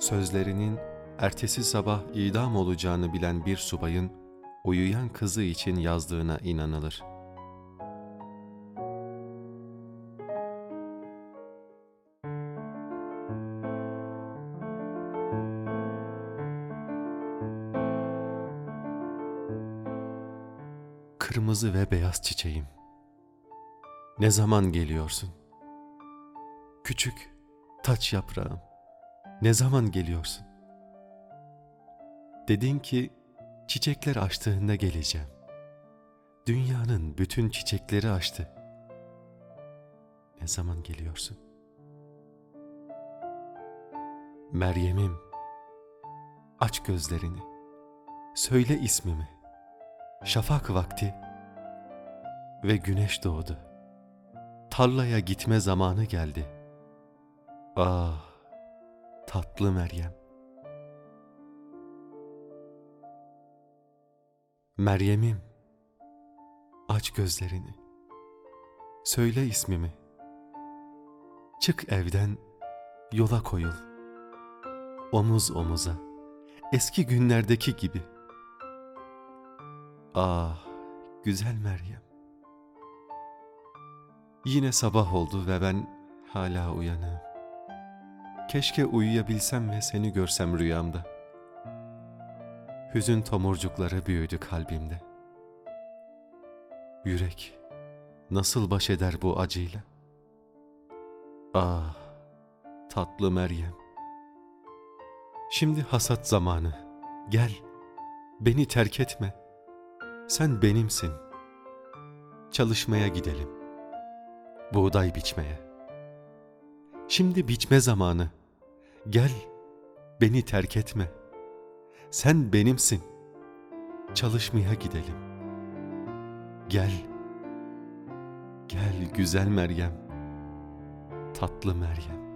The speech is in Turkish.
Sözlerinin ertesi sabah idam olacağını bilen bir subayın uyuyan kızı için yazdığına inanılır. Kırmızı ve beyaz çiçeğim. Ne zaman geliyorsun? Küçük taç yaprağım. Ne zaman geliyorsun? Dedin ki çiçekler açtığında geleceğim. Dünyanın bütün çiçekleri açtı. Ne zaman geliyorsun? Meryem'im, aç gözlerini. Söyle ismimi. Şafak vakti ve güneş doğdu. Tarlaya gitme zamanı geldi. Ah, tatlı Meryem. Meryem'im, aç gözlerini. Söyle ismimi. Çık evden, yola koyul. Omuz omuza, eski günlerdeki gibi. Ah, güzel Meryem. Yine sabah oldu ve ben hala uyanığım. Keşke uyuyabilsem ve seni görsem rüyamda. Hüzün tomurcukları büyüdü kalbimde. Yürek nasıl baş eder bu acıyla? Ah, tatlı Meryem. Şimdi hasat zamanı. Gel, beni terk etme. Sen benimsin. Çalışmaya gidelim. Buğday biçmeye. Şimdi biçme zamanı. Gel, beni terk etme. Sen benimsin. Çalışmaya gidelim. Gel. Gel güzel Meryem. Tatlı Meryem.